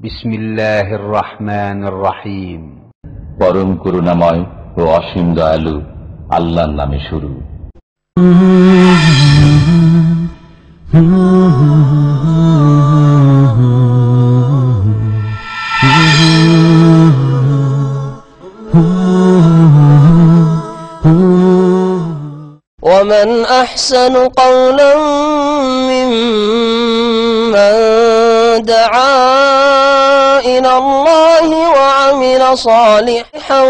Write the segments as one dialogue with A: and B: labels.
A: بسم الله الرحمن الرحيم
B: পরম করুণাময় ও অসীম দয়ালু আল্লাহর নামে শুরু
C: ومن أحسن قولا ممن دعا صالحا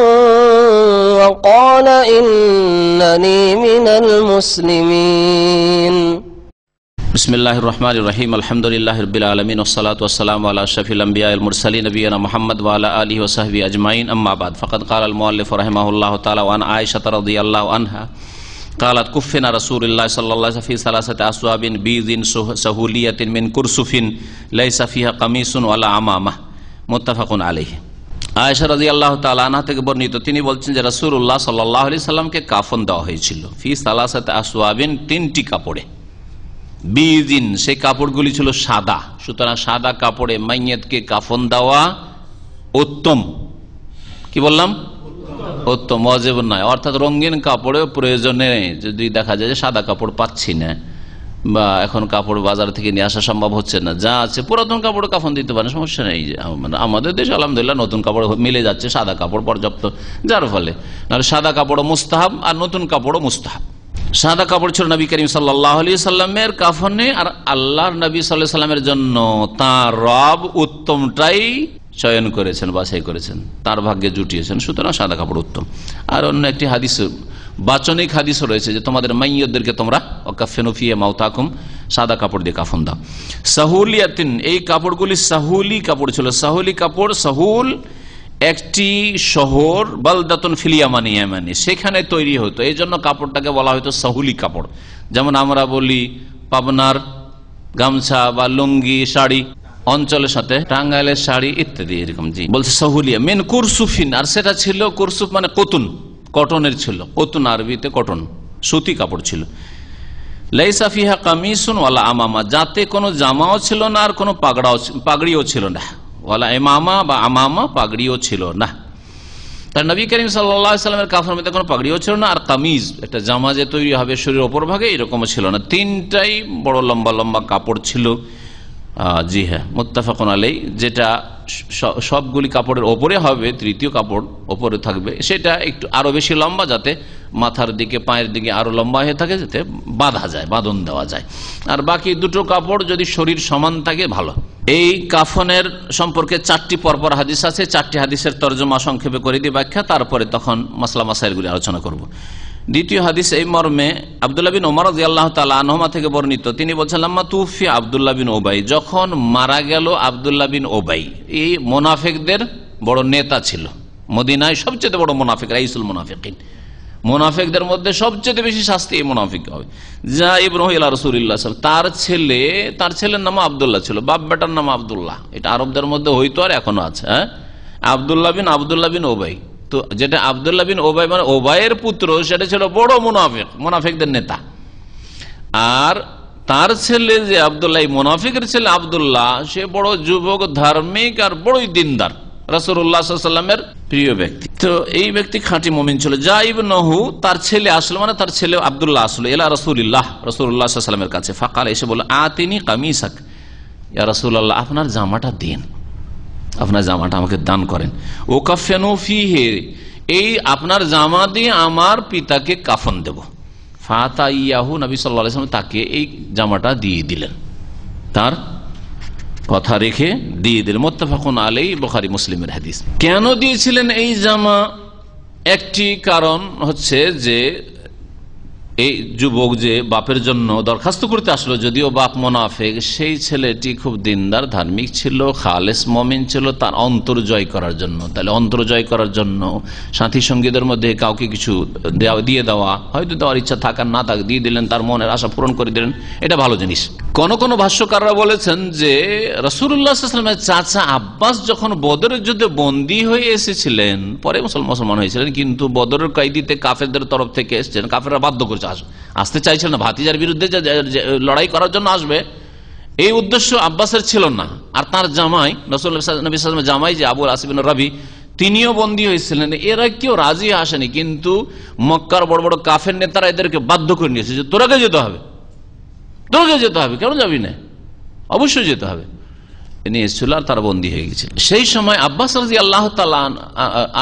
C: وقال إنني من المسلمين.
D: بسم الله الرحمن الرحيم. الحمد لله رب العالمين والصلاة والسلام على أشرف الأنبياء المرسلين نبينا محمد وعلى آله وصحبه أجمعين. أما بعد فقد قال المؤلف رحمه الله تعالى وعن عائشة رضي الله عنها قالت كفنا رسول الله صلى الله عليه وسلم في ثلاثة أسواب بيض سهولية من كرسف ليس فيها قميص ولا عمامة. متفق عليه. আয়েশা রাজি আল্লাহ তালানা থেকে বর্ণিত, তিনি বলছেন যে রসুল্লাহ সাল্লাহ আলি সাল্লামকে কাফন দেওয়া হয়েছিল। ফি সালাসাতে আসোয়াবিন তিনটি কাপড়ে। বিদিন, সেই কাপড়গুলি ছিল সাদা। সুতরাং সাদা কাপড়ে মাইয়েতকে কাফন দেওয়া উত্তম। কি বললাম? উত্তম অজেব নয়। অর্থাৎ রঙিন কাপড়ে প্রয়োজনে যদি দেখা যায় যে সাদা কাপড় পাচ্ছি না। বা এখন কাপড় বাজার থেকে নিয়ে আসা সম্ভব হচ্ছে না। যা আছে পুরাতন কাপড় কাফন দিতে পারে সমস্যা নেই। মানে আমাদের দেশে আলহামদুলিল্লাহ নতুন কাপড় মিলে যাচ্ছে, সাদা কাপড় পর্যাপ্ত, যার ফলে। নাহলে সাদা কাপড়ও মুস্তাহাব আর নতুন কাপড়ও মুস্তাহাব। সাদা কাপড় ছিল নবী করিম সাল্লাহ সাল্লামের কাফনে আর আল্লাহর নবী সাল্লাহ সাল্লামের জন্য তার রব উত্তমটাই চয়ন করেছেন, বাছাই করেছেন। তার ভাগ্যে জুটিয়েছেন, সুতরাং সাদা কাপড় উত্তম। আর অন্য একটি হাদিস বাচনিক হাদিসও রয়েছে যে তোমাদের মাইয়দেরকে তোমরা অকাফেনুফিয়ে মাউতাকুম সাদা কাপড় দিয়ে কাফন দাও। সাহুলিয়াতিন, এই কাপড়গুলি সাহুলি কাপড় ছিল। সাহুলি কাপড়, সাহুল একটি শহর, বালদাতন ফিলিয়ামানি ইয়ামানি সেখানে তৈরি হতো। এই জন্য কাপড়টাকে বলা হতো সাহুলি কাপড়। যেমন আমরা বলি পাবনার গামছা বা লুঙ্গি, শাড়ি, অঞ্চলের সাথে টাঙ্গাইলের শাড়ি ইত্যাদি, এরকম, জি। বলছে সাহুলিয়া। মেন কুরসুফিন, আর সেটা ছিল কুরসুফ মানে কতুন। কটনের ছিল কতুন আরবিতে কটন, সুতি কাপড় ছিল। লাইসাফিহা কামিসুন ওয়ালা আমামা, যাতে কোনো জামাও ছিল না আর কোনো পাগড়াও পাগড়িও ছিল না। ওয়ালা এমামা বা আমামা পাগড়িও ছিল না। তার নবী করিম সাল্লামের কাফের মধ্যে কোনো পাগড়িও ছিল না, আর কামিজ, একটা জামা যে তৈরি হবে শরীর ওপর ভাগে এরকমও ছিল না। তিনটাই বড় লম্বা লম্বা কাপড় ছিল। জি হ্যাঁ মোত্তাফাকুন আলাই যেটা সবগুলি কাপড়ের ওপরে হবে, তৃতীয় কাপড় ওপরে থাকবে, সেটা একটু আরও বেশি লম্বা যাতে মাথার দিকে, পায়ের দিকে আরও লম্বা হয়ে থাকে, যাতে বাঁধা যায়, বাঁধন দেওয়া যায়। আর বাকি দুটো কাপড় যদি শরীর সমান থাকে, ভালো। এই কাফনের সম্পর্কে চারটি পরপর হাদিস আছে, চারটি হাদিসের তর্জমা সংক্ষেপে করে দিয়ে ব্যাখ্যা, তারপরে তখন মাসলা মাসাইলগুলি আলোচনা করব। দ্বিতীয় হাদিস এই মর্মে আবদুল্লাহ বিন ওমর আল্লাহ তালা আনহমা থেকে বর্ণিত, তিনি বলছেন বিন ওবাই যখন মারা গেল আবদুল্লাহ বিন ওবাই এই মোনাফেকদের বড় নেতা ছিল। মদিনায় সবচেয়ে বড় মোনাফেক, রাইসুল মোনাফেকিন। মোনাফেকদের মধ্যে সবচেয়ে বেশি শাস্তি এই মোনাফিক হবে যা ইব্রাহিম রসুল্লাহ তার ছেলে, তার ছেলের নাম আবদুল্লাহ ছিল বাপ বেটার নাম আবদুল্লাহ। এটা আরবদের মধ্যে হইতো আর এখনও আছে হ্যাঁ? আবদুল্লাহ বিন আবদুল্লাহ বিন ওবাই তো যেটা আবদুল্লাহ বিন ওবাই মানে ওবাইয়ের পুত্র, সেটা ছিল বড় মুনাফিক, মুনাফিকদের নেতা। আর তার ছেলে যে আবদুল্লাহ মুনাফিকের ছেলে আবদুল্লাহ, সে বড় যুবক, ধার্মিক আর বড়ই দিনদার। রসুল্লাহামের প্রিয় ব্যক্তি। তো এই ব্যক্তি খাঁটি মমিন ছিল। জাইব নহু, তার ছেলে আসলো মানে তার ছেলে আবদুল্লাহ আসলো এলা রসুল্লাহ রসুল্লাহামের কাছে। ফাঁকাল, এসে বলল আ তিনি কামিসাক। ইয়া আপনার জামাটা দিন। আপনার জামাটা আমাকে দান করেন। ও কাফেনুফি হে এই আপনার জামা দিয়ে আমার পিতাকে কাফন দেব। ফাতা ইয়াহু নবী সাল্লা তাকে এই জামাটা দিয়ে দিলেন। তার কথা রেখে দিয়ে দিলেন। মোত্তাফাকুন আলাই বখারি, মুসলিমের হাদিস। কেন দিয়েছিলেন এই জামা? একটি কারণ হচ্ছে যে এই যুবক যে বাপের জন্য দরখাস্ত করতে আসলো, যদিও বাপ মোনাফেক, সেই ছেলেটি খুব দিনদার, ধার্মিক ছিল, খালেস মমিন ছিল, তার অন্তর জয় করার জন্য। তাহলে অন্তর জয় করার জন্য সাথী সঙ্গীদের মধ্যে কাউকে কিছু দিয়ে দেওয়া, হয়তো দেওয়ার ইচ্ছা থাকার না থাক, দিয়ে দিলেন, তার মনের আশা পূরণ করে দিলেন, এটা ভালো জিনিস। কোন কোন ভাষ্যকাররা বলেছেন যে রসুল্লাহামের চাচা আব্বাস যখন বদরের যুদ্ধে বন্দী হয়ে এসেছিলেন, পরে মুসলমান হয়েছিলেন, কিন্তু বদরের কয়েদিতে কাফেরদের তরফ থেকে এসেছেন কাফেররা বাধ্য করছে। আসতে চাইছিল না, ভাতিজার বিরুদ্ধে লড়াই করার জন্য আসবে, এই উদ্দেশ্য আব্বাসের ছিল না। আর তার জামাই নবী জামাই যে আবুল আসিবিন রবি, তিনিও বন্দী হয়েছিলেন। এরা কেউ রাজি আসেনি, কিন্তু মক্কার বড় বড় কাফের নেতারা এদেরকে বাধ্য করে নিয়েছে যে, তোরাকে যেতে হবে। তোরাকে যেতে হবে। কেন যাবি না? অবশ্যই যেতে হবে। নিয়ে এসেছিল আর তারা বন্দী হয়ে গেছিল সেই সময় আব্বাস রাজি আল্লাহ তালা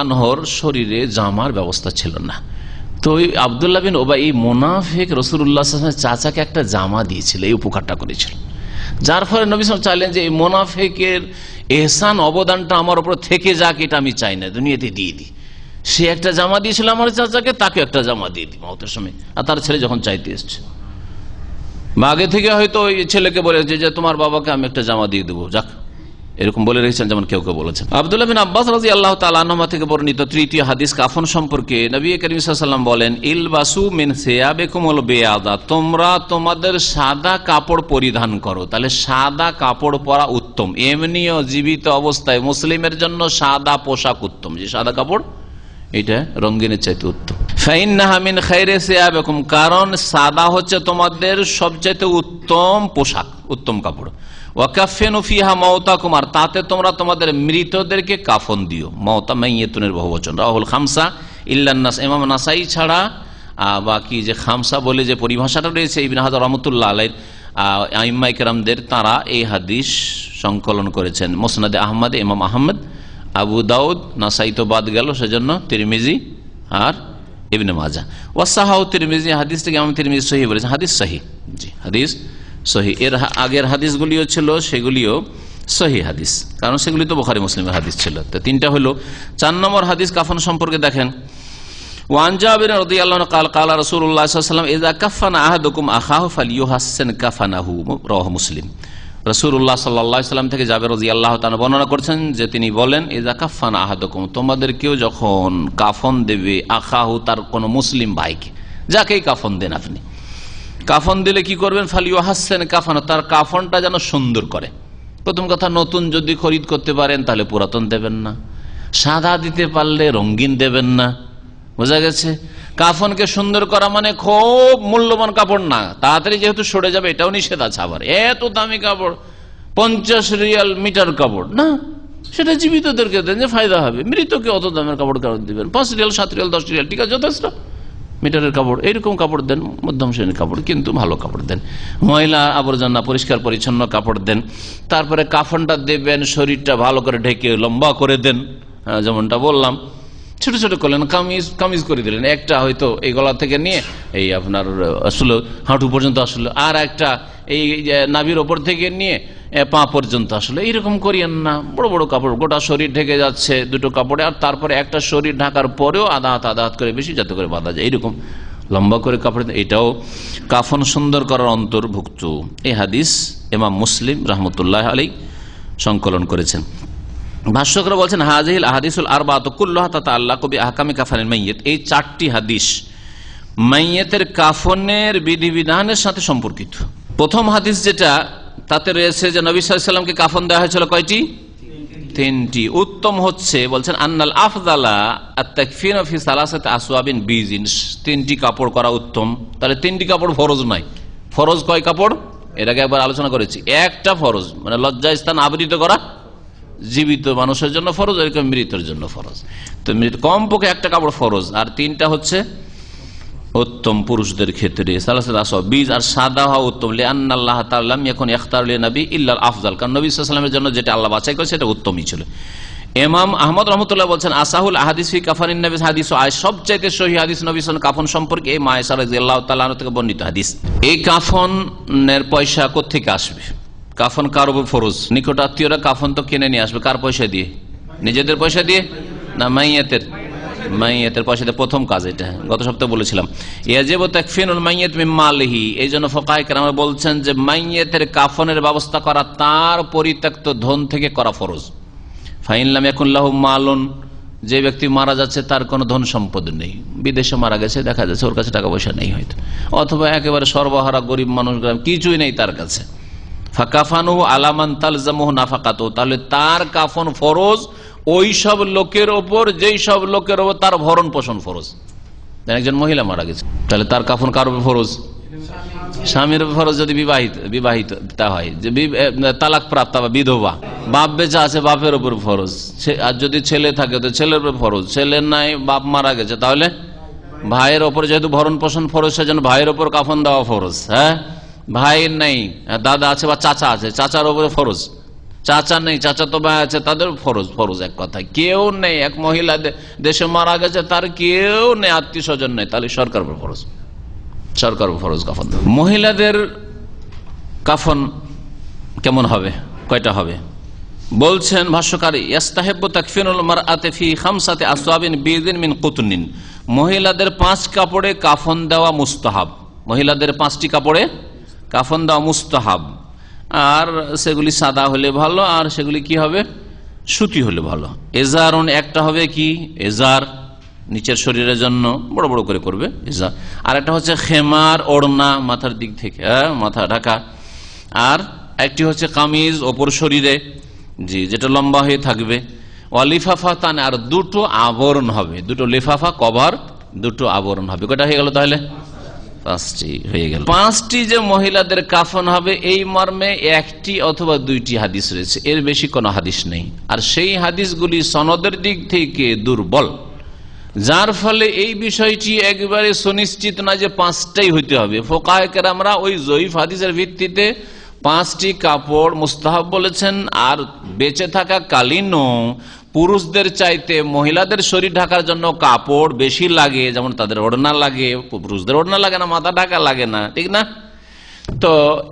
D: আনহর শরীরে জামার ব্যবস্থা ছিল না। তো আবদুল্লাহ বিন ওবা এই মোনাফেক রসুল্লাহ চাচাকে একটা জামা দিয়েছিল, এই উপকারটা করেছিল। যার ফলে নবী সাল চাইলেন যে এই মোনাফেকের এহসান অবদানটা আমার উপর থেকে যাক, এটা আমি চাই না, দুনিয়াতে দিয়ে দিই। সে একটা জামা দিয়েছিল আমার চাচাকে তাকে একটা জামা দিয়ে দিই মহতের সময়। আর তার ছেলে যখন চাইতে এসছে। বা আগে থেকে হয়তো ওই ছেলেকে বলেছে যে তোমার বাবাকে আমি একটা জামা দিয়ে দেবো, যাক। এরকম বলে রেখেছেন যেমন কেউ কেউ বলেছেন। আবদুল্লাহ বিন আব্বাস রাজি আল্লাহ তালানমা থেকে বর্ণিত তৃতীয় হাদিস কাফন সম্পর্কে নবী করিম সাল্লাম বলেন ইল বাসু মিন সেয়াবেকুমল বেয়াদা, তোমরা তোমাদের সাদা কাপড় পরিধান করো। তাহলে সাদা কাপড় পরা উত্তম। এমনিও জীবিত অবস্থায় মুসলিমের জন্য সাদা পোশাক উত্তম। যে সাদা কাপড়, এটা রঙ্গিনের চাইতে উত্তম। ফাইন নাহামিন খাইরে সেয়াবেকুম, কারণ সাদা হচ্ছে তোমাদের সবচাইতে উত্তম পোশাক, উত্তম কাপড়। কুমার তাতে তোমরা তোমাদের মৃতদেরকে কাফন দিও। মমতা রাহুল খামসা নাসাই ছাড়া বাকি যে খামসা বলে যে পরিভাষাটা রয়েছে ইকরামদের তারা এই হাদিস সংকলন করেছেন। মোসনাদে আহমদ, ইমাম আহমদ, আবু দাউদ, নাসাই তো বাদ গেল, সেজন্য তিরমিজি আর ইবনে মাজা। ওয়াসাহাউ তিরমিজি, হাদিস থেকে বলেছেন। হাদিস সহি জি, হাদিস। সহি। এর আগের হাদিসগুলিও ছিল, সেগুলিও সহি হাদিস। কারণ সেগুলি তো বোখারি মুসলিমের হাদিস ছিল। তো তিনটা হলো, চার নম্বর হাদিস কাফন সম্পর্কে দেখেন। রদিয়াল্লাহ কাল, কালা মুসলিম। সাল্লাম থেকে বর্ণনা করছেন যে তিনি বলেন আহাদকুম তোমাদের কেউ যখন কাফন দেবে আখাহু তার কোন মুসলিম ভাইকে যাকেই কাফন দেন আপনি। কাফন দিলে কি করবেন? ফালিও হাসছেন কাফান, তার কাফনটা যেন সুন্দর করে। প্রথম কথা, নতুন যদি খরিদ করতে পারেন, তাহলে পুরাতন দেবেন না। সাদা দিতে পারলে রঙিন দেবেন না। বোঝা গেছে? কাফনকে সুন্দর করা মানে খুব মূল্যবান কাপড় না। তাড়াতাড়ি যেহেতু সরে যাবে, এটাও নিষেধ আছে আবার। এত দামি কাপড়, পঞ্চাশ রিয়াল মিটার কাপড়, না? সেটা জীবিতদেরকে দেন যে ফায়দা হবে। মৃতকে অত দামের কাপড় কাপড় দিবেন? পাঁচ রিয়াল, সাত রিয়াল, দশ রিয়াল, ঠিক আছে, যথেষ্ট। মিটারের কাপড় এইরকম কাপড় দেন, মধ্যম শ্রেণির কাপড়, কিন্তু ভালো কাপড় দেন। ময়লা, আবর্জনা পরিষ্কার, পরিচ্ছন্ন কাপড় দেন। তারপরে কাফনটা দেবেন, শরীরটা ভালো করে ঢেকে লম্বা করে দেন। যেমনটা বললাম। ছোট ছোট করলেন, কামিজ কামিজ করে দিলেন। একটা হয়তো এই গলা থেকে নিয়ে এই আপনার আসলে হাঁটু পর্যন্ত আসলো। আর একটা এই নাভির ওপর থেকে নিয়ে পা পর্যন্ত আসলে। এইরকম করিয়েন না। বড় বড় কাপড়। গোটা শরীর ঢেকে যাচ্ছে দুটো কাপড়ে। আর তারপরে একটা শরীর ঢাকার পরেও আধা হাত আধা হাত করে বেশি যাতে করে বাঁধা যায়। এইরকম লম্বা করে কাপড়। এটাও কাফন সুন্দর করার অন্তর্ভুক্ত। এই হাদিস এমাম মুসলিম রহমতুল্লাহ আলী সংকলন করেছেন। ভাষ্যকরা বলছেন হাজিল আহাদিসুল আর বাতুল্লাহ আল্লাহ কবি আহকামি কাফানের মাইয়েত। এই চারটি হাদিস মাইয়েতের কাফনের বিধিবিধানের সাথে সম্পর্কিত। প্রথম হাদিস যেটা, তাতে রয়েছে যে নবী সাল্লামকে কাফন দেওয়া হয়েছিল কয়টি? তিনটি। উত্তম হচ্ছে, বলছেন, আন্নাল আফদালা আসওয়াবিন বিজিন। তিনটি কাপড় করা উত্তম। তাহলে তিনটি কাপড় ফরজ নাই ফরজ কয় কাপড়? আগে একবার আলোচনা করেছি। একটা ফরজ মানে লজ্জা স্থান আবৃত করা জীবিত মানুষের জন্য ফরজ, এরকম মৃতের জন্য ফরজ। তো কম পক্ষে একটা কাপড় ফরজ, আর তিনটা হচ্ছে উত্তম পুরুষদের ক্ষেত্রে। বীজ আর সাদা হওয়া উত্তম। আল্লাহ এখন এখতার নবী ইল্লাল আফজাল কারণ নবী সাল্লামের জন্য যেটা আল্লাহ বাছাই করে সেটা উত্তমই ছিল। এমাম আহমদ রহমতুল্লাহ বলছেন, আসাহুল আহাদিস হাদিস আয় সবচাইতে সহি হাদিস নবী কাফন সম্পর্কে এই মায়ের আল্লাহ থেকে বর্ণিত হাদিস। এই কাফনের পয়সা কোথেকে আসবে? কাফন কার উপর ফরজ? নিকট আত্মীয়রা কাফন তো কিনে নিয়ে আসবে, কার পয়সা দিয়ে? নিজেদের পয়সা দিয়ে? না, মাইয়াতের? মাইয়াতের পয়সা দিয়ে প্রথম কাজ এটা। গত সপ্তাহে বলেছিলাম। ইয়াজেব তাকফিনুল মাইয়াত মিম্মালিহি এই জন্য ফকাহিকের আমরা বলছেন যে, মাইয়াতের কাফনের ব্যবস্থা করা তার পরিত্যক্ত ধন থেকে করা ফরজ। ফাইনলাম এখন লাহু মালন। যে ব্যক্তি মারা যাচ্ছে, তার কোনো ধন সম্পদ নেই। বিদেশে মারা গেছে, দেখা যাচ্ছে ওর কাছে টাকা পয়সা নেই হয়তো। অথবা একেবারে সর্বহারা গরিব মানুষ কিছুই নেই তার কাছে। ফাকাফানু আলামান তালজামুহ নাফাকাত। তাহলে তার কাফন ফরজ, ওই সব লোকের ওপর, যেই সব লোকের ওপর তার ভরণ পোষণ ফরজ। একজন মহিলা মারা গেছে। তাহলে তার কাফন কার ফরজ? স্বামীর ফরজ যদি বিবাহিত বিবাহিত তা হয়। যে তালাক প্রাপ্ত বা বিধবা। বাপ বেঁচে আছে, বাপের উপর ফরজ। আর যদি ছেলে থাকে, তো ছেলের উপর ফরজ। ছেলের নাই, বাপ মারা গেছে, তাহলে ভাইয়ের ওপর যেহেতু ভরণ পোষণ ফরজ, সেজন্য ভাইয়ের ওপর কাফন দেওয়া ফরজ। হ্যাঁ? ভাইয়ের নেই দাদা আছে বা চাচা আছে, চাচার ওপরে ফরজ। চাচা নেই, চাচা তো ভাই আছে, তাদের ফরজ ফরজ এক কথা। কেউ নেই, এক মহিলা দেশে মারা গেছে, তার কেউ নেই, আত্মীয় স্বজন নেই, তাহলে সরকার ফরজ। সরকার ফরজ কাফন। মহিলাদের কাফন কেমন হবে? কয়টা হবে? বলছেন ভাষ্যকারী আসওয়াবিন বিদিন মিন মহিলাদের পাঁচ কাপড়ে কাফন দেওয়া মুস্তাহাব। মহিলাদের পাঁচটি কাপড়ে কাফন দেওয়া মুস্তাহাব। আর সেগুলি সাদা হলে ভালো আর সেগুলি কি হবে? সুতি হলে ভালো। এজারন একটা হবে কি? এজার নিচের শরীরের জন্য বড় বড় করে করবে এজার। আর একটা হচ্ছে খেমার ওড়না মাথার দিক থেকে হ্যাঁ, মাথা ঢাকা। আর একটি হচ্ছে কামিজ ওপর শরীরে জি যেটা লম্বা হয়ে থাকবে। অলিফাফা তান আর দুটো আবরণ হবে। দুটো লিফাফা কভার দুটো আবরণ হবে। কটা হয়ে গেল তাহলে? পাঁচটি হয়ে গেল। পাঁচটি যে মহিলাদের কাফন হবে, এই মর্মে একটি অথবা দুইটি হাদিস রয়েছে। এর বেশি কোনো হাদিস নেই। আর সেই হাদিসগুলি সনদের দিক থেকে দুর্বল, যার ফলে এই বিষয়টি একবারে সুনিশ্চিত না যে পাঁচটাই হইতে হবে। ফোকাহের আমরা ওই জয়ীফ হাদিসের ভিত্তিতে পাঁচটি কাপড় মুস্তাহাব বলেছেন, আর বেঁচে থাকা কালীনও পুরুষদের চাইতে মহিলাদের শরীর ঢাকার জন্য কাপড় বেশি লাগে, যেমন তাদের ওড়না লাগে, পুরুষদের ওড়না লাগে না, মাথা ঢাকা লাগে না, ঠিক না? তো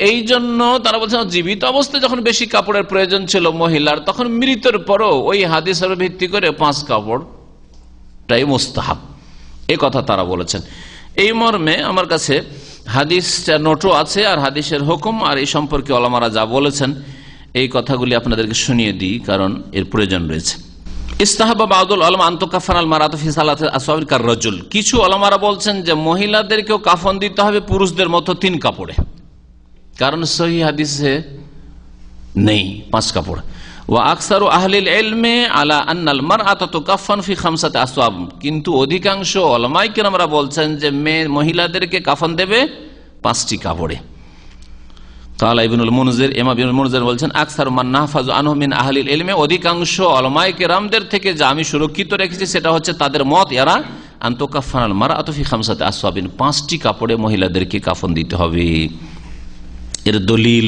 D: এই জন্য তারা বলছেন, জীবিত অবস্থায় যখন বেশি কাপড়ের প্রয়োজন ছিল মহিলার, তখন মৃত্যুর পরও ওই হাদিসের ভিত্তি করে পাঁচ কাপড় টাই মোস্তাহাব। এ কথা তারা বলেছেন। এই মর্মে আমার কাছে হাদিসটা নোটও আছে আর হাদিসের হুকুম আর এই সম্পর্কে অলমারা যা বলেছেন, এই কথাগুলি আপনাদেরকে শুনিয়ে দিই, কারণ এর প্রয়োজন রয়েছে। আলম আল রজুল। কিছু বলছেন যে মহিলাদেরকেও কাফন দিতে হবে পুরুষদের মতো তিন কাপড়ে। কারণ সহি হাদিসে নেই পাঁচ কাপড়। আকসার আহলিল এলমে আলা আন্নাল মার কাফান ফি খামসাতে আসওয়াব। কিন্তু অধিকাংশ অলমাইকের আমরা বলছেন যে মেয়ে, মহিলাদেরকে কাফন দেবে পাঁচটি কাপড়ে। এমা বলছেন, আকসার মান আনহমিন আহলিল এলমে অধিকাংশ অলমাই থেকে যা আমি সুরক্ষিত রেখেছি, সেটা হচ্ছে তাদের মত, এরা আন্তকাফানাল মারা আতফি খামসাতে আসওয়াবিন। পাঁচটি কাপড়ে মহিলাদেরকে কাফন দিতে হবে। এর দলিল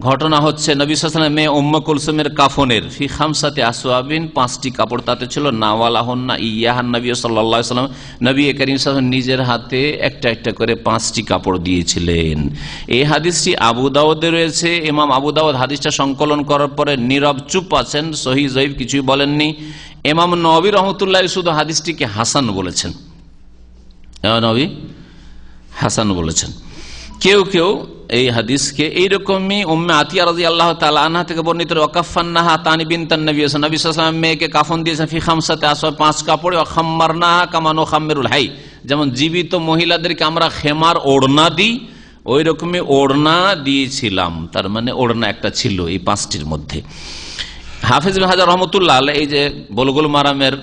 D: ঘটনা হচ্ছে, নবী সাল্লাল্লাহু মেয়ে উম্মে কুলসুমের কাফনের ফি খামসাতে আসওয়াবিন পাঁচটি কাপড় তাতে ছিল, নাওয়ালাহন্না ইয়াহান নবী সাল্লাল্লাহু সাল্লাম নবী করিম সাল্লাল্লাহু নিজের হাতে একটা একটা করে পাঁচটি কাপড় দিয়েছিলেন। এই হাদিসটি আবু রয়েছে। ইমাম আবু হাদিসটা সংকলন করার পরে নীরব চুপ আছেন সহি জয়ীব কিছুই বলেননি। এমাম নবী রহমতুল্লাহ শুধু হাদিসটিকে হাসান বলেছেন। নবী, হাসান বলেছেন। কেউ কেউ এই হাদিসকে এইরকমই উম্মে আতিয়া রাজি আল্লাহ তালা আনহা থেকে বর্ণিত ওয়াকাফান্নাহা তানি বিন তান নবী হাসান মেয়েকে কাফন দিয়েছেন, ফি খামসাতে আসো পাঁচ কাপড়ে খাম্মারনাহা কামানো খাম্মেরুল হাই যেমন জীবিত মহিলাদেরকে আমরা খেমার ওড়না দিই ওই রকমই ওড়না দিয়েছিলাম। তার মানে ওড়না একটা ছিল এই পাঁচটির মধ্যে। হাফিজ হাজার রহমতুল্লাহ এই যে বলগুল মারামের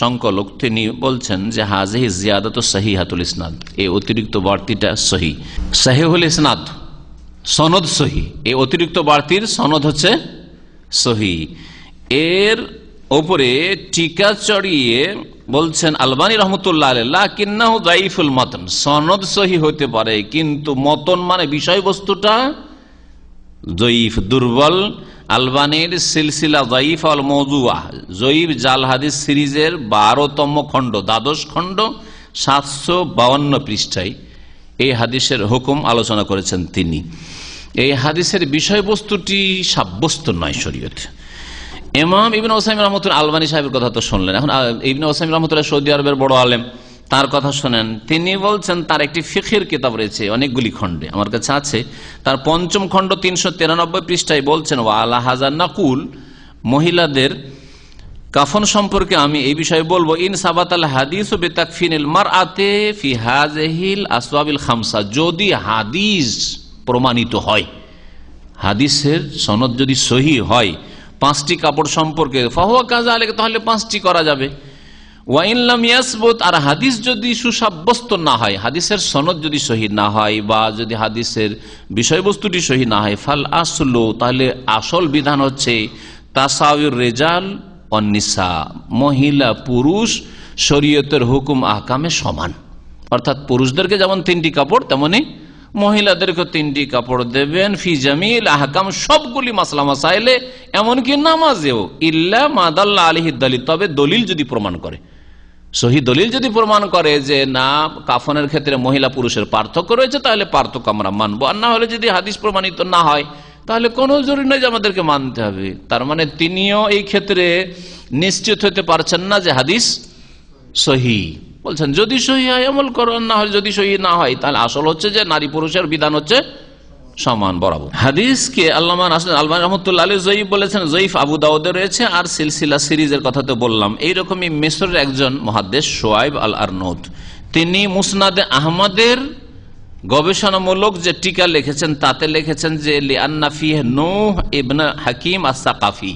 D: সংকলক তিনি বলছেন যে হাজহি জিয়াদত সহি হাতুল ইসনাদ এই অতিরিক্ত বাড়তিটা সহি। সাহেহুল ইসনাদ সনদ সহি। এই অতিরিক্ত বাড়তির সনদ হচ্ছে সহি। এর ওপরে টিকা চড়িয়ে বলছেন, আলবানী রহমতুল্লাহ জাইফুল মতন। সনদ সহি হতে পারে, কিন্তু মতন মানে বিষয়বস্তুটা জয়ীফ, দুর্বল। আলবানির সিলসিলা জয়ীফ আল মৌজুয়া। জয়ীফ জাল হাদিস সিরিজের বারোতম খণ্ড, দ্বাদশ খণ্ড, সাতশো বাউন্ন পৃষ্ঠায় এই হাদিসের হুকুম আলোচনা করেছেন তিনি। এই হাদিসের বিষয়বস্তুটি সাব্যস্ত নয় শরীয়তে। এমাম ইবিন ওসাইম রহমতুল আলবানী সাহেবের কথা তো শুনলেন। এখন ইবিন ওসাইম রহমতুল্লাহ সৌদি আরবের বড় আলেম, তার কথা শোনেন। তিনি বলছেন, তার একটি ফিখের কিতাব রয়েছে, অনেকগুলি খণ্ডে। আমার কাছে আছে। তার পঞ্চম খণ্ড তিনশো তিরানব্বই পৃষ্ঠায় বলছেন ও আল্লাহ হাজার নাকুল, মহিলাদের কাফন সম্পর্কে আমি এই বিষয়ে বলব, ইন সাবাত আল হাদিস ও বেতাকফিনিল মার আতে ফি হাজহিল আসওয়াবিল খামসা। যদি হাদিস প্রমাণিত হয়। হাদিসের সনদ যদি সহি হয়, পাঁচটি কাপড় সম্পর্কে, ফাহুয়া কাজা আলেকে, তাহলে পাঁচটি করা যাবে। ওয়াইনলাম ইয়াসবুত, আর হাদিস যদি সুসাব্যস্ত না হয়, হাদিসের সনদ যদি সহি না হয়, বা যদি হাদিসের বিষয়বস্তুটি সহি না হয়, ফাল আসলো, তাহলে আসল বিধান হচ্ছে তাসাউর রেজাল অনিসা মহিলা পুরুষ শরীয়তের হুকুম আহকামে সমান। অর্থাৎ পুরুষদেরকে যেমন তিনটি কাপড়, তেমনি মহিলাদেরকে তিনটি কাপড় দেবেন, ফি জামিল, আহকাম, সবগুলি মাসলা মাসাইলে, এমনকি নামাজেও। ইল্লা মাদাল্লা আলহিদ্দালি তবে দলিল যদি প্রমাণ করে। সহি দলিল যদি প্রমাণ করে যে না, কাফনের ক্ষেত্রে মহিলা পুরুষের পার্থক্য রয়েছে, তাহলে পার্থক্য আমরা মানবো। আর না হলে যদি হাদিস প্রমাণিত না হয়, তাহলে কোনো জরুরি নয় যে আমাদেরকে মানতে হবে। তার মানে তিনিও এই ক্ষেত্রে নিশ্চিত হতে পারছেন না যে হাদিস সহি। বলছেন, যদি সহি হয় আমল করো না হয় যদি সহি না হয়, তাহলে আসল হচ্ছে যে নারী পুরুষের বিধান হচ্ছে সমান, বরাবর। হাদিসকে আল্লাহ আলমান রহমতুল্লাহ আলী জয়ীফ বলেছেন, জয়ীফ আবু দাউদে রয়েছে, আর সিলসিলা সিরিজের কথা তো বললাম। এইরকমই মিশরের একজন মহাদেশ সোয়াইব আল আরনৌদ তিনি মুসনাদে আহমদের গবেষণামূলক যে টিকা লিখেছেন, তাতে লিখেছেন যে লিয়ান্নাফি নূহ ইবনা হাকিম আর সাকাফি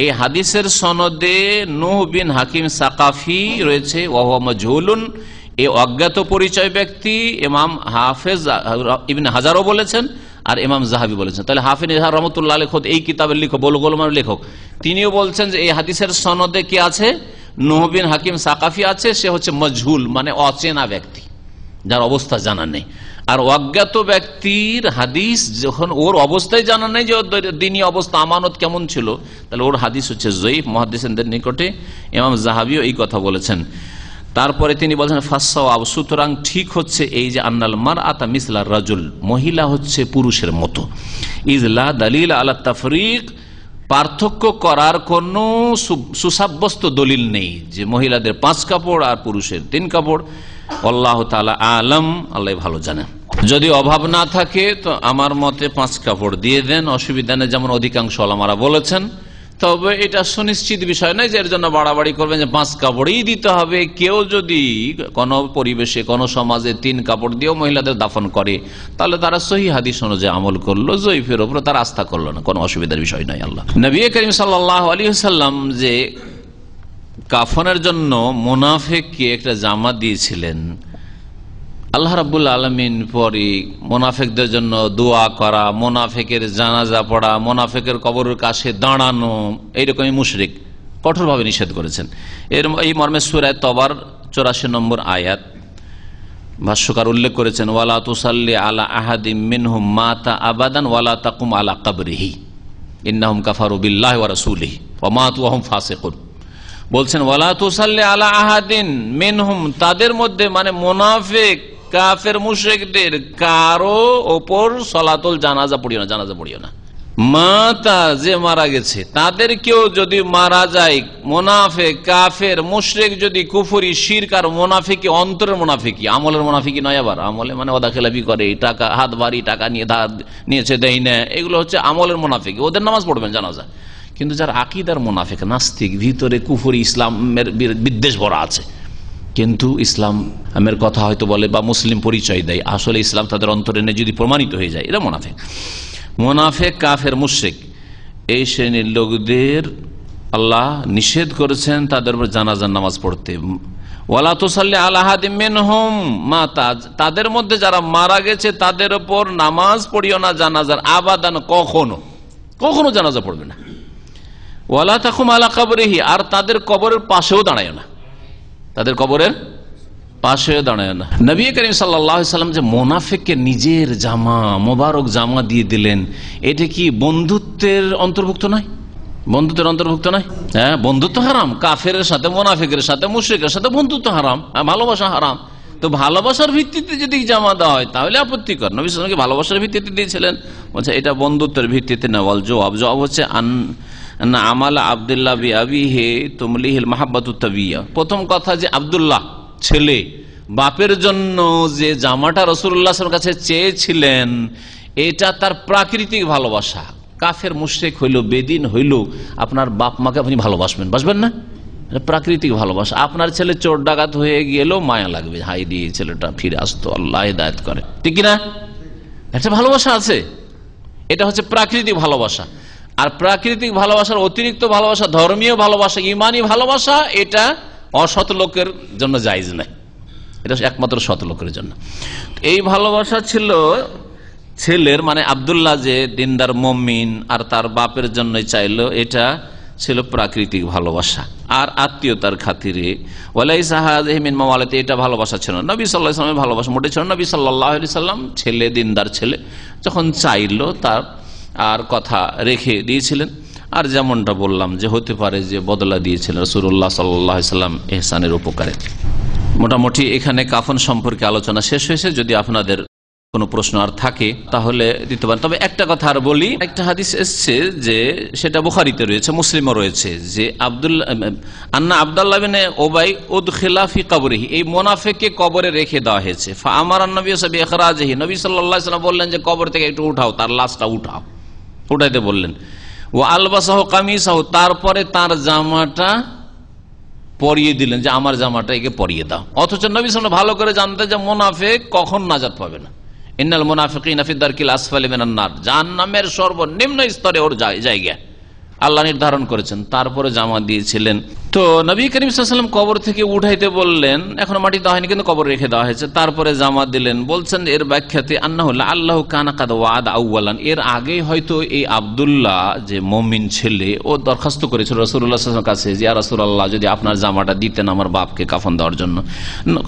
D: এই হাদিসের সনদে নূহ বিন হাকিম সাকাফি রয়েছে ওহমজহুলুন এ অজ্ঞাত পরিচয় ব্যক্তি ইমাম হাফেজ ইবনে হাজারও বলেছেন আর ইমাম জাহাবি বলেছেন। তাহলে হাফিজ রহমতুল্লাহ খোদ এই কিতাবের লেখক বলগোলমার লেখক। তিনিও বলছেন যে এই হাদিসের সনদে কি আছে? নহবিন হাকিম সাকাফি আছে, সে হচ্ছে মজহুল মানে অচেনা ব্যক্তি, যার অবস্থা জানা নেই। আর অজ্ঞাত ব্যক্তির হাদিস যখন ওর অবস্থায় জানা নেই যে দিনই অবস্থা, আমানত কেমন ছিল, তাহলে ওর হাদিস হচ্ছে জয়ীফ মহাদিসের নিকটে। ইমাম জাহাবিও এই কথা বলেছেন। তারপরে তিনি বলছেন ফাঁসাও সুতরাং ঠিক হচ্ছে এই যে আন্নাল মার আতা মিসলা রাজুল, মহিলা হচ্ছে পুরুষের মতো। ইজলা দালিল আলা তাফরিক, পার্থক্য করার কোন সুসাব্যস্ত দলিল নেই যে মহিলাদের পাঁচ কাপড় আর পুরুষের তিন কাপড়। আল্লাহ তালা আলম, আল্লাহ ভালো জানেন। যদি অভাব না থাকে, তো আমার মতে পাঁচ কাপড় দিয়ে দেন, অসুবিধা নেই, যেমন অধিকাংশ আলামারা বলেছেন। তবে এটা সুনিশ্চিত বিষয় নয় যে এর জন্য বাড়াবাড়ি করবেন যে পাঁচ কাপড়ই দিতে হবে। কেউ যদি কোনো পরিবেশে, কোনো সমাজে তিন কাপড় দিয়েও মহিলাদের দাফন করে, তাহলে তারা সহি হাদিস অনুযায়ী আমল করল, জয়ীফের উপরে তারা আস্থা করল না। কোনো অসুবিধার বিষয় নয় আল্লাহ। নবী করিম সাল্লাহ আলী সাল্লাম যে কাফনের জন্য মোনাফেককে একটা জামা দিয়েছিলেন। আল্লাহ রাবুল আলমিন পরে মোনাফেকদের জন্য দোয়া করা, মোনাফেকের জানাজা পড়া, মোনাফেকের কবরের কাছে দাঁড়ানো, এইরকমই মুশরিক কঠোরভাবে নিষেধ করেছেন। এর এই মর্মে সুরায় তবার চৌরাশি নম্বর আয়াত ভাষ্যকার উল্লেখ করেছেন, ওয়ালা তুসাল্লি আলা আহাদিম মিনহুম মাতা আবাদান ওয়ালা তাকুম আলা কাবরিহি। ইন্নাহুম কাফারু বিল্লাহ ওয়া রাসূলিহি ওয়া মাতু ওয়া হুম ফাসিকুন। বলছেন, ওয়ালা তুসাল্লি আলা আহাদিন মিনহুম। তাদের মধ্যে মানে মোনাফেক, কাফের মুশেকদের কারও ওপর সলাতল জানাজা পড়িও না, জানাজা পড়িও না। মাতা যে মারা গেছে, তাদেরকেও যদি মারা যায় মোনাফে কাফের, মুশরেক যদি কুফুরি শির কার মোনাফিকি অন্তরের মোনাফিকি আমলের মোনাফিকি নয় আবার। আমলে মানে ওদা খেলাপি করে, টাকা, হাত বাড়ি, টাকা নিয়ে ধার নিয়েছে, দেয় না এগুলো হচ্ছে আমলের মোনাফিকি। ওদের নামাজ পড়বেন জানাজা। কিন্তু যার আকিদার মোনাফিক, নাস্তিক, ভিতরে কুফুরি, ইসলামের বিদ্বেষ ভরা আছে। কিন্তু ইসলাম আমের কথা হয়তো বলে বা মুসলিম পরিচয় দেয়, আসলে ইসলাম তাদের অন্তরে যদি প্রমাণিত হয়ে যায় এটা মোনাফেক। মোনাফেক, কাফের মুশেক এই শ্রেণির লোকদের আল্লাহ নিষেধ করেছেন তাদের উপর জানাজার নামাজ পড়তে। ওয়ালা তোসাল্লি আল্লাহাদিমেন হোম মা তাজ তাদের মধ্যে যারা মারা গেছে তাদের ওপর নামাজ পড়িও না জানাজার, আবাদান কখনো। কখনো জানাজা পড়বে না। ওয়ালা তাকুম আলা কবরেহি, আর তাদের কবরের পাশেও দাঁড়ায় না। তাদের কবরের পাশে দাঁড়ায় না। নবী করিম সাল্লাম যে মোনাফেককে নিজের জামা, মোবারক জামা দিয়ে দিলেন, এটা কি বন্ধুত্বের অন্তর্ভুক্ত নয়? বন্ধুত্বের অন্তর্ভুক্ত নয়? হ্যাঁ বন্ধুত্ব হারাম। কাফের সাথে, মোনাফেকের সাথে, মুশ্রিকের সাথে বন্ধুত্ব হারাম। হ্যাঁ ভালোবাসা হারাম। তো ভালোবাসার ভিত্তিতে যদি জামা দেওয়া হয়, তাহলে আপত্তিকর। নবী সালামকে ভালোবাসার ভিত্তিতে দিয়েছিলেন। বলছে, এটা বন্ধুত্বের ভিত্তিতে না। বল জবাব জবাব হচ্ছে আন না আমালা আবদুল্লাহ বি আবি হে তুমলিহিল মাহাব্বাতুত্তাবিয়া প্রথম কথা যে আবদুল্লাহ, ছেলে, বাপের জন্য যে জামাটা রসুল্লাহ কাছে চেয়েছিলেন, এটা তার প্রাকৃতিক ভালোবাসা। কাফের মুশেক হইল, বেদিন হইল, আপনার বাপ মাকে আপনি ভালোবাসবেন। বাসবেন না? প্রাকৃতিক ভালোবাসা। আপনার ছেলে চোর ডাকাত হয়ে গেলেও মায়া লাগবে। হাই দিয়ে ছেলেটা ফিরে আসতো, আল্লাহ দায়ত করে। ঠিক না একটা ভালোবাসা আছে। এটা হচ্ছে প্রাকৃতিক ভালোবাসা। আর প্রাকৃতিক ভালোবাসার অতিরিক্ত ভালোবাসা, ধর্মীয় ভালোবাসা, ইমানি ভালোবাসা, এটা অসৎ লোকের জন্য জায়জ নাই এটা একমাত্র সৎ লোকের জন্য। এই ভালোবাসা ছিল ছেলের মানে আবদুল্লাহ যে দিনদার মমিন আর তার বাপের জন্য চাইলো, এটা ছিল প্রাকৃতিক ভালোবাসা। আর আত্মীয়তার খাতিরে ওয়ালাই সাহাজমিন মামালাতে এটা ভালোবাসা ছিল না। নবী সাল্লাহ ভালোবাসা মোটে ছিল নবী সাল্লাহ সাল্লাম ছেলে, দিনদার ছেলে, যখন চাইলো তার আর কথা রেখে দিয়েছিলেন। আর যেমনটা বললাম যে হতে পারে যে বদলা দিয়েছিলেন রসুল্লাহ সাল্লাহ সাল্লাম এহসানের উপকারে। মোটামুটি এখানে কাফন সম্পর্কে আলোচনা শেষ হয়েছে। যদি আপনাদের কোনো প্রশ্ন আর থাকে, তাহলে দিতে পারেন। তবে একটা কথা আর বলি, একটা হাদিস এসছে যে সেটা বুখারিতে রয়েছে, মুসলিমও রয়েছে যে আব্দুল্লাহ আন্না আবদুল্লাহ বিনে ওবাই উদ খিলাফি কবরহি, এই মোনাফেকে কবরে রেখে দেওয়া হয়েছে। আমার নবী সাবি এখরাজহি নবী সাল্লাহ বললেন যে কবর থেকে একটু উঠাও, তার লাশটা উঠাও। উঠাইতে বললেন ও আলবাসাহ কামিসাহ, তারপরে তার জামাটা পরিয়ে দিলেন যে আমার জামাটা একে পরিয়ে দাও। অথচ নবী সাল ভালো করে জানতে যে মোনাফেক কখন নাজাত পাবে না। ইন্নাল মোনাফেক ইনাফিদারকিল আসফালি মিনান্নার জাহান্নামের সর্বনিম্ন স্তরে ওর জায়গা। আল্লাহ নির্ধারণ করেছেন, তারপরে জামা দিয়েছিলেন। তো নবী করিম সাল্লাম কবর থেকে উঠাইতে বললেন, এখন মাটি দেওয়া হয়নি, কিন্তু কবর রেখে দেওয়া হয়েছে। তারপরে জামা দিলেন, বলছেন এর ব্যাখ্যাতে আন্না হল আল্লাহ কানাকাদ ওয়াদ আউ্লান এর আগেই হয়তো এই আবদুল্লাহ যে মমিন ছেলে, ও দরখাস্ত করেছিল রসুল্লাহ কাছে যে রসুল্লাহ যদি আপনার জামাটা দিতেন আমার বাপকে কাফন দেওয়ার জন্য।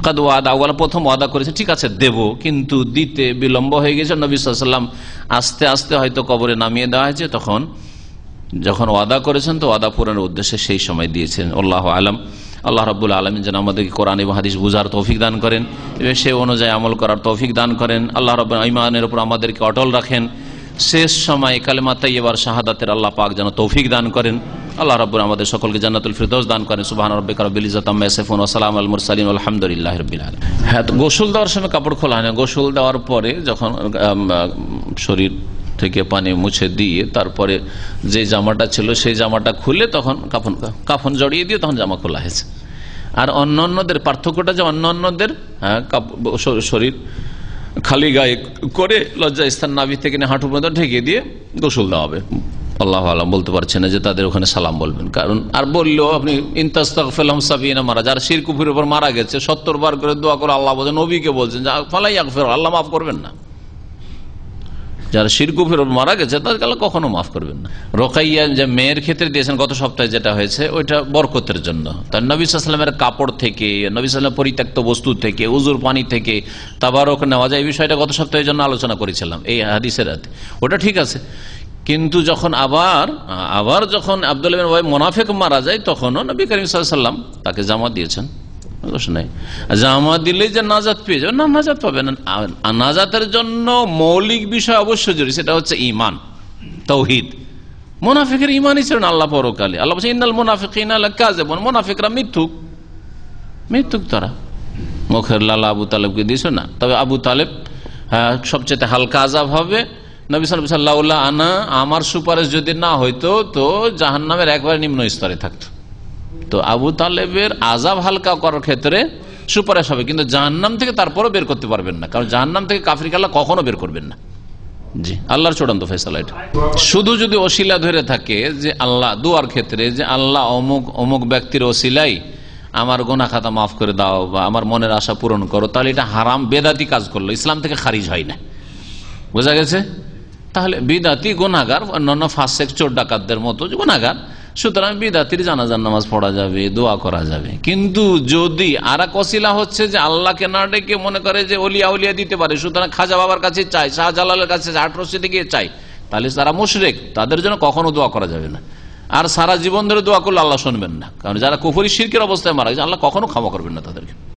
D: কাদ ওয়াদ আউ্লা প্রথম ওয়াদা করেছে, ঠিক আছে, দেব, কিন্তু দিতে বিলম্ব হয়ে গেছে। নবী সাল্লাম আস্তে আস্তে হয়তো কবরে নামিয়ে দেওয়া হয়েছে, তখন যখন ওয়াদা করেছেন তো ওয়াদা পূরণের উদ্দেশ্যে সেই সময় দিয়েছেন। আল্লাহ আলম। আল্লাহ রাবুল আলম যেন আমাদেরকে কোরআন এবং হাদিস বুঝার তৌফিক দান করেন এবং সে অনুযায়ী আমল করার তৌফিক দান করেন। আল্লাহ রব ইমানের উপর আমাদেরকে অটল রাখেন। শেষ সময় কালেমা তাইবার শাহাদাতের আল্লাহ পাক যেন তৌফিক দান করেন। আল্লাহ রব্বুর আমাদের সকলকে জান্নাতুল ফিরদৌস দান করেন। সুবাহ রব্বিক রব্বিল ইজ্জাত আম্মা ইয়াসিফুন ওয়া সালামু আল আলহামদুলিল্লাহ আলামিন। হ্যাঁ তো গোসল দেওয়ার সময় কাপড় খোলা হয় না। গোসল দেওয়ার পরে যখন শরীর থেকে পানি মুছে দিয়ে তারপরে যে জামাটা ছিল সেই জামাটা খুলে তখন কাফন কাফন জড়িয়ে দিয়ে তখন জামা খোলা হয়েছে। আর অন্য অন্যদের পার্থক্যটা যে অন্য অন্যদের হ্যাঁ শরীর খালি গায়ে করে লজ্জা স্থান নাভি থেকে হাঁটু পর্যন্ত ঢেকে দিয়ে গোসল দেওয়া হবে। আল্লাহ আলম বলতে পারছে না যে তাদের ওখানে সালাম বলবেন। কারণ আর বললেও আপনি ইন্তাস্তাকফেলাম সাবিনা মারা, যার শির কুফির উপর মারা গেছে, সত্তর বার করে দোয়া করে আল্লাহ বলছেন নবীকে বলছেন ফালাই আকফের আল্লাহ মাফ করবেন না। যারা শিরকুফের মারা গেছে, তাদেরকে আল্লাহ কখনো মাফ করবেন না। রোকাইয়া যে মেয়ের ক্ষেত্রে দিয়েছেন গত সপ্তাহে যেটা হয়েছে, ওইটা বরকতের জন্য। তার নবী সাল্লামের কাপড় থেকে, নবী সাল্লাম পরিত্যক্ত বস্তু থেকে, উজুর পানি থেকে তাবারক নেওয়া যায়, এই বিষয়টা গত সপ্তাহের জন্য আলোচনা করেছিলাম, এই হাদিসের রাতে। ওটা ঠিক আছে। কিন্তু যখন আবার আবার যখন আবদুল্লাহ মোনাফেক মারা যায়, তখনও নবী করিম সাল্লাম তাকে জামা দিয়েছেন। জামা দিলে যে নাজাত পেয়ে যাবে, না, নাজাত পাবে না। নাজাতের জন্য মৌলিক বিষয় অবশ্যই জরুরি, সেটা হচ্ছে ইমান তৌহিদ। মোনাফিকের ইমানই ছিল না, আল্লাহ পরকালে। আল্লাহ বলছে, ইন্নাল মোনাফিক মোনাফিকরা মিথ্যুক। মিথ্যুক তারা। মুখের লালা আবু তালেবকে দিয়েছ না? তবে আবু তালেব হ্যাঁ সবচেয়ে হালকা আজাব হবে। নবী সাল্লাহ আনা, আমার সুপারিশ যদি না হইতো, তো জাহান নামের একবারে নিম্ন স্তরে থাকতো। তো আবু তালেবের আজাব হালকা করার ক্ষেত্রে সুপারিশ হবে, কিন্তু জাহান্নাম থেকে তারপরও বের করতে পারবেন না, কারণ জাহান্নাম থেকে কাফরি কাল্লা কখনো বের করবেন না। জি, আল্লাহর চূড়ান্ত ফেসলা এটা। শুধু যদি অশিলা ধরে থাকে যে আল্লাহ দুয়ার ক্ষেত্রে যে আল্লাহ অমুক অমুক ব্যক্তির অশিলাই আমার গোনা খাতা মাফ করে দাও বা আমার মনের আশা পূরণ করো, তাহলে এটা হারাম, বেদাতি কাজ করল, ইসলাম থেকে খারিজ হয় না। বোঝা গেছে? তাহলে বিদাতি গোনাগার অন্যান্য ফাঁসেক, চোর ডাকাতদের মতো গোনাগার সুতরাং বিদাতির জানাজার নামাজ পড়া যাবে, দোয়া করা যাবে। কিন্তু যদি আর কসিলা হচ্ছে যে আল্লাহকে না ডেকে মনে করে যে অলিয়া উলিয়া দিতে পারে, সুতরাং খাজা বাবার কাছে চাই শাহজালালের কাছে আট রশিদে গিয়ে চাই তাহলে তারা মুশরেক, তাদের জন্য কখনো দোয়া করা যাবে না। আর সারা জীবন ধরে দোয়া করলে আল্লাহ শুনবেন না। কারণ যারা কুফরি, শিরকের অবস্থায় মারা গেছে, আল্লাহ কখনো ক্ষমা করবেন না তাদেরকে।